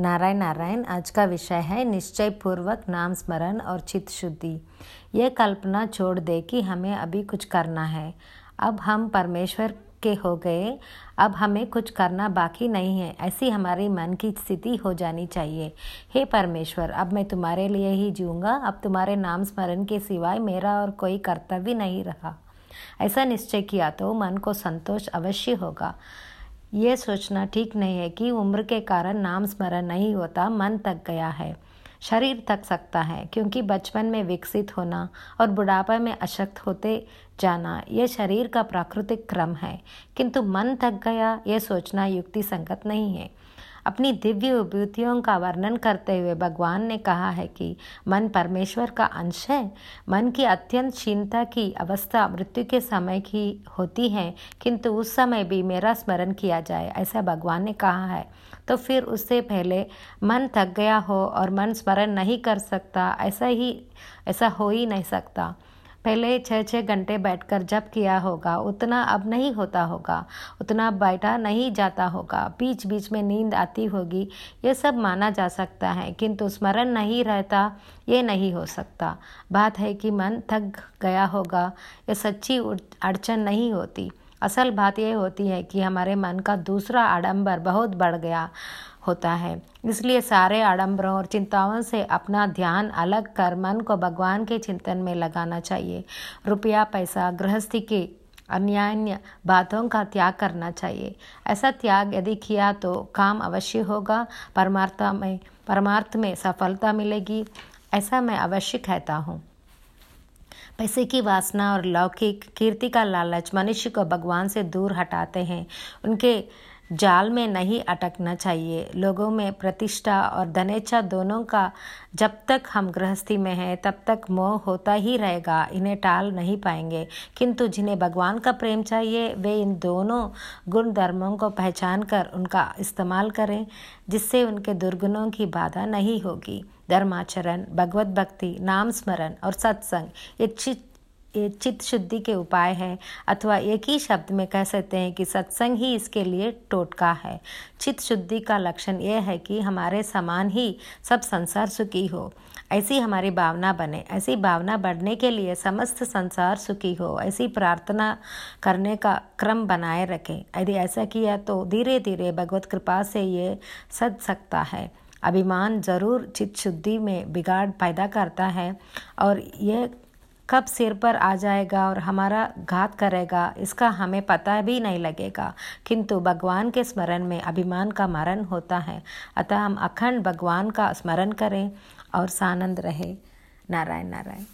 नारायण नारायण आज का विषय है निश्चय पूर्वक नाम स्मरण और चित्त शुद्धि। यह कल्पना छोड़ दे कि हमें अभी कुछ करना है। अब हम परमेश्वर के हो गए। अब हमें कुछ करना बाकी नहीं है। ऐसी हमारी मन की स्थिति हो जानी चाहिए। हे परमेश्वर, अब मैं तुम्हारे लिए ही जीऊँगा। अब तुम्हारे नाम स्मरण के सिवाय मेरा और कोई कर्तव्य नहीं रहा। ऐसा निश्चय किया तो मन को संतोष अवश्य होगा। ये सोचना ठीक नहीं है कि उम्र के कारण नाम स्मरण नहीं होता, मन थक गया है। शरीर थक सकता है, क्योंकि बचपन में विकसित होना और बुढ़ापा में अशक्त होते जाना यह शरीर का प्राकृतिक क्रम है। किंतु मन थक गया यह सोचना युक्ति संगत नहीं है। अपनी दिव्य विभूतियों का वर्णन करते हुए भगवान ने कहा है कि मन परमेश्वर का अंश है। मन की अत्यंत क्षीणता की अवस्था मृत्यु के समय की होती है, किंतु उस समय भी मेरा स्मरण किया जाए, ऐसा भगवान ने कहा है। तो फिर उससे पहले मन थक गया हो और मन स्मरण नहीं कर सकता, ऐसा ही, ऐसा हो ही नहीं सकता। पहले छः छः घंटे बैठकर जब किया होगा, उतना अब नहीं होता होगा, उतना बैठा नहीं जाता होगा। बीच बीच में नींद आती होगी। ये सब माना जा सकता है, किंतु स्मरण नहीं रहता, ये नहीं हो सकता। बात है कि मन थक गया होगा, ये सच्ची अड़चन नहीं होती। असल बात यह होती है कि हमारे मन का दूसरा आडंबर बहुत बढ़ गया। होता है। इसलिए सारे आडंबरों और चिंताओं से अपना ध्यान अलग कर मन को भगवान के चिंतन में लगाना चाहिए। रुपया, पैसा, गृहस्थी के अन्य बातों का त्याग करना चाहिए। ऐसा त्याग यदि किया तो काम अवश्य होगा, परमार्थ में परमार्थ में सफलता मिलेगी, ऐसा मैं अवश्य कहता हूँ। पैसे की वासना और लौकिक कीर्ति का लालच मनुष्य को भगवान से दूर हटाते हैं। उनके जाल में नहीं अटकना चाहिए। लोगों में प्रतिष्ठा और धनेच्छा दोनों का जब तक हम गृहस्थी में हैं, तब तक मोह होता ही रहेगा, इन्हें टाल नहीं पाएँगे। किंतु जिन्हें भगवान का प्रेम चाहिए, वे इन दोनों गुण धर्मों को पहचान कर उनका इस्तेमाल करें, जिससे उनके दुर्गुणों की बाधा नहीं होगी। धर्माचरण भगवत भक्ति नाम स्मरण और सत्संग ये ये चित्त शुद्धि के उपाय हैं, अथवा एक ही शब्द में कह सकते हैं कि सत्संग ही इसके लिए टोटका है। चित्त शुद्धि का लक्षण यह है कि हमारे समान ही सब संसार सुखी हो। ऐसी हमारी भावना बने। ऐसी भावना बढ़ने के लिए समस्त संसार सुखी हो। ऐसी प्रार्थना करने का क्रम बनाए रखें। यदि ऐसा किया तो धीरे धीरे भगवत कृपा से ये सद सकता है। अभिमान ज़रूर चित्त शुद्धि में बिगाड़ पैदा करता है और यह कब सिर पर आ जाएगा और हमारा घात करेगा, इसका हमें पता भी नहीं लगेगा। किंतु भगवान के स्मरण में अभिमान का मरण होता है। अतः हम अखंड भगवान का स्मरण करें और सानंद रहे। नारायण नारायण।